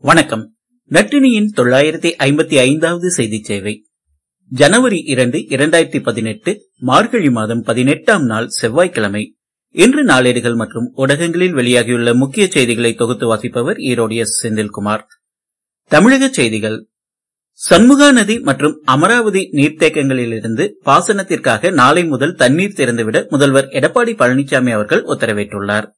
வணக்கம். நட்டினியின் தொள்ளாயிரத்தி ஐம்பத்தி ஐந்தாவது செய்தி சேவை. ஜனவரி இரண்டு இரண்டாயிரத்தி பதினெட்டு மார்கழி மாதம் பதினெட்டாம் நாள் செவ்வாய்க்கிழமை. இன்று நாளேடுகள் மற்றும் ஊடகங்களில் வெளியாகியுள்ள முக்கிய செய்திகளை தொகுத்து வாசிப்பவர் ஈரோடு எஸ். செந்தில்குமார். தமிழக செய்திகள். சண்முகா நதி மற்றும் அமராவதி நீர்த்தேக்கங்களிலிருந்து பாசனத்திற்காக நாளை முதல் தண்ணீர் திறந்துவிட முதல்வர் எடப்பாடி பழனிசாமி அவர்கள் உத்தரவிட்டுள்ளார்.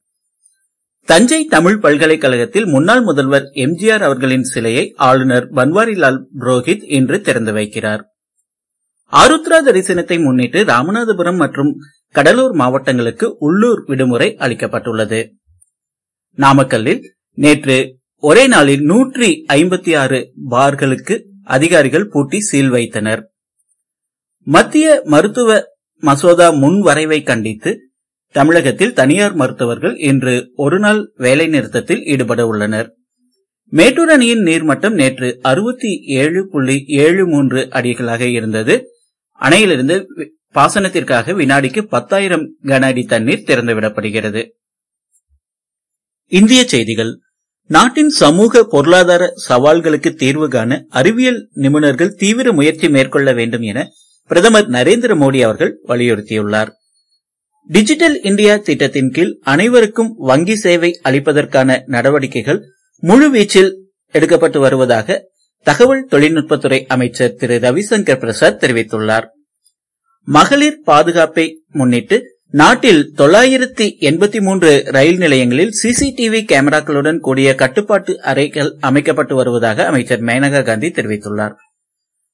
தஞ்சை தமிழ் பல்கலைக்கழகத்தில் முன்னாள் முதல்வர் எம்ஜிஆர் அவர்களின் சிலையை ஆளுநர் பன்வாரிலால் புரோஹித் இன்று திறந்து வைக்கிறார். ஆருத்ரா தரிசனத்தை முன்னிட்டு ராமநாதபுரம் மற்றும் கடலூர் மாவட்டங்களுக்கு உள்ளூர் விடுமுறை அளிக்கப்பட்டுள்ளது. நாமக்கல்லில் நேற்று ஒரே நாளில் நூற்றி ஐம்பத்தி ஆறு பார்களுக்கு அதிகாரிகள் பூட்டி சீல் வைத்தனர். மத்திய மருத்துவ மசோதா முன்வரைவை கண்டித்து தமிழகத்தில் தனியார் மருத்துவர்கள் இன்று ஒருநாள் வேலை நிறுத்தத்தில் ஈடுபட உள்ளனர். மேட்டூர் அணையின் நீர்மட்டம் நேற்று அறுபத்தி ஏழு புள்ளி ஏழு மூன்று அடிகளாக இருந்தது. அணையிலிருந்து பாசனத்திற்காக வினாடிக்கு பத்தாயிரம் கன அடி தண்ணீர் திறந்துவிடப்படுகிறது. இந்திய செய்திகள். நாட்டின் சமூக பொருளாதார சவால்களுக்கு தீர்வு காண அறிவியல் நிபுணர்கள் தீவிர முயற்சி மேற்கொள்ள வேண்டும் என பிரதமர் நரேந்திர மோடி அவர்கள் வலியுறுத்தியுள்ளார். டிஜிட்டல் இந்தியா திட்டத்தின் கீழ் அனைவருக்கும் வங்கி சேவை அளிப்பதற்கான நடவடிக்கைகள் முழுவீச்சில் எடுக்கப்பட்டு வருவதாக தகவல் தொழில்நுட்பத்துறை அமைச்சர் திரு. ரவிசங்கர் பிரசாத் தெரிவித்துள்ளார். மகளிர் பாதுகாப்பை முன்னிட்டு நாட்டில் தொள்ளாயிரத்தி எண்பத்தி மூன்று ரயில் நிலையங்களில் சிசிடிவி கேமராக்களுடன் கூடிய கட்டுப்பாட்டு அறைகள் அமைக்கப்பட்டு வருவதாக அமைச்சர் மேனகா காந்தி தெரிவித்துள்ளார்.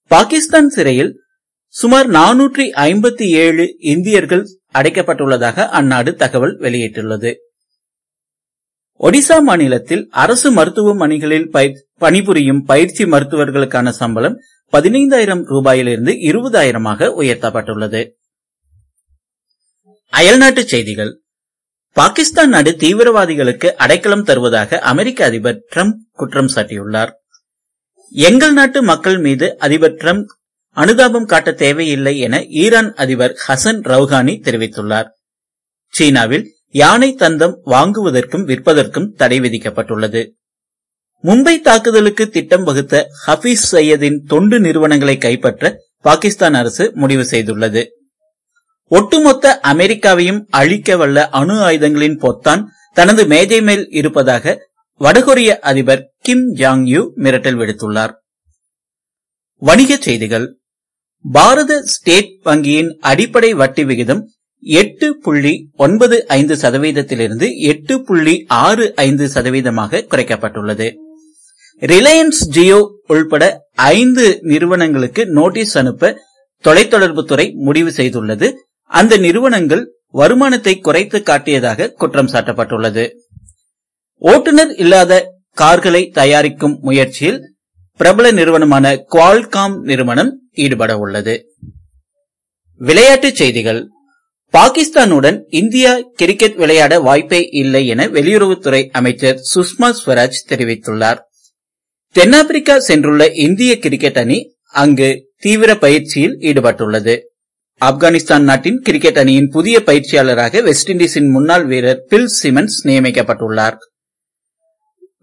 பாகிஸ்தான் சிறையில் சுமார் நானூற்றி ஐம்பத்தி ஏழு இந்தியர்கள் அடைக்கப்பட்டுள்ளதாக அந்நாடு தகவல் வெளியிட்டுள்ளது. ஒடிசா மாநிலத்தில் அரசு மருத்துவமனைகளில் பணிபுரியும் பயிற்சி மருத்துவர்களுக்கான சம்பளம் பதினைந்தாயிரம் ரூபாயிலிருந்து இருபதாயிரமாக உயர்த்தப்பட்டுள்ளது. அயல்நாட்டு செய்திகள். பாகிஸ்தான் நாடு தீவிரவாதிகளுக்கு அடைக்கலம் தருவதாக அமெரிக்க அதிபர் டிரம்ப் குற்றம் சாட்டியுள்ளார். எங்கள் நாட்டு மக்கள் மீது அதிபர் டிரம்ப் அனுதாபம் காட்ட தேவையில்லை என ஈரான் அதிபர் ஹசன் ரவுஹானி தெரிவித்துள்ளார். சீனாவில் யானை தந்தம் வாங்குவதற்கும் விற்பதற்கும் தடை விதிக்கப்பட்டுள்ளது. மும்பை தாக்குதலுக்கு திட்டம் வகுத்த ஹபீஸ் சையதின் தொண்டு நிறுவனங்களை கைப்பற்ற பாகிஸ்தான் அரசு முடிவு செய்துள்ளது. ஒட்டுமொத்த அமெரிக்காவையும் அழிக்க வல்ல அணு ஆயுதங்களின் பொத்தான் தனது மேஜை மேல் இருப்பதாக வடகொரிய அதிபர் கிம் ஜாங் யூ மிரட்டல் விடுத்துள்ளார். வணிகச் செய்திகள். பாரத ஸ்டேட் வங்கியின் அடிப்படை வட்டி விகிதம் எட்டு புள்ளி ஒன்பது ஐந்து சதவீதத்திலிருந்து எட்டு புள்ளி ஆறு ஐந்து சதவீதமாக குறைக்கப்பட்டுள்ளது. ரிலையன்ஸ் ஜியோ உள்பட ஐந்து நிறுவனங்களுக்கு நோட்டீஸ் அனுப்ப தொலைத்தொடர்புத்துறை முடிவு செய்துள்ளது. அந்த நிறுவனங்கள் வருமானத்தை குறைத்து காட்டியதாக குற்றம் சாட்டப்பட்டுள்ளது. ஓட்டுநர் இல்லாத கார்களை தயாரிக்கும் முயற்சியில் பிரபல நிறுவனமான குவால்காம் நிறுவனம் ஈடுபட உள்ளது விளையாட்டுச் செய்திகள். பாகிஸ்தானுடன் இந்தியா கிரிக்கெட் விளையாட வாய்ப்பே இல்லை என வெளியுறவுத்துறை அமைச்சர் சுஷ்மா ஸ்வராஜ் தெரிவித்துள்ளார். தென்னாப்பிரிக்கா சென்றுள்ள இந்திய கிரிக்கெட் அணி அங்கு தீவிர பயிற்சியில் ஈடுபட்டுள்ளது. ஆப்கானிஸ்தான் நாட்டின் கிரிக்கெட் அணியின் புதிய பயிற்சியாளராக வெஸ்ட் இண்டீஸின் முன்னாள் வீரர் பில் சிமன்ஸ் நியமிக்கப்பட்டுள்ளார்.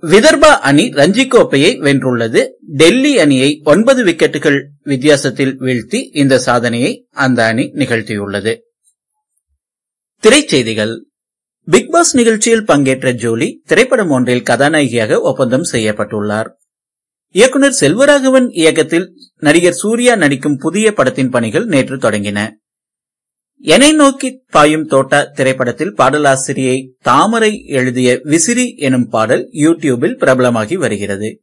விதர்பா அணி ரஞ்சி கோப்பையை வென்றுள்ளது. டெல்லி அணியை ஒன்பது விக்கெட்டுகள் வித்தியாசத்தில் வீழ்த்தி இந்த சாதனையை அந்த அணி நிகழ்த்தியுள்ளது. திரைச்செய்திகள். பிக்பாஸ் நிகழ்ச்சியில் பங்கேற்ற ஜோலி திரைப்படம் ஒன்றில் கதாநாயகியாக ஒப்பந்தம் செய்யப்பட்டுள்ளார். இயக்குநர் செல்வராகவன் இயக்கத்தில் நடிகர் சூர்யா நடிக்கும் புதிய படத்தின் பணிகள் நேற்று தொடங்கின. என்னை நோக்கி பாயும் தோட்ட திரைப்படத்தில் பாடலாசிரியை தாமரை எழுதிய விசிறி எனும் பாடல் யூடியூபில் பிரபலமாகி வருகிறது.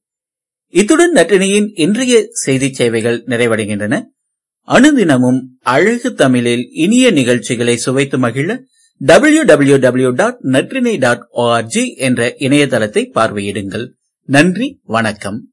இத்துடன் நட்டினியின் இன்றைய செய்தி சேவைகள் நிறைவடைகின்றன. அனுதினமும் அழகு தமிழில் இனிய நிகழ்ச்சிகளை சுவைத்து மகிழ W W W dot Natrinai dot org என்ற இணையதளத்தை பார்வையிடுங்கள். நன்றி வணக்கம்.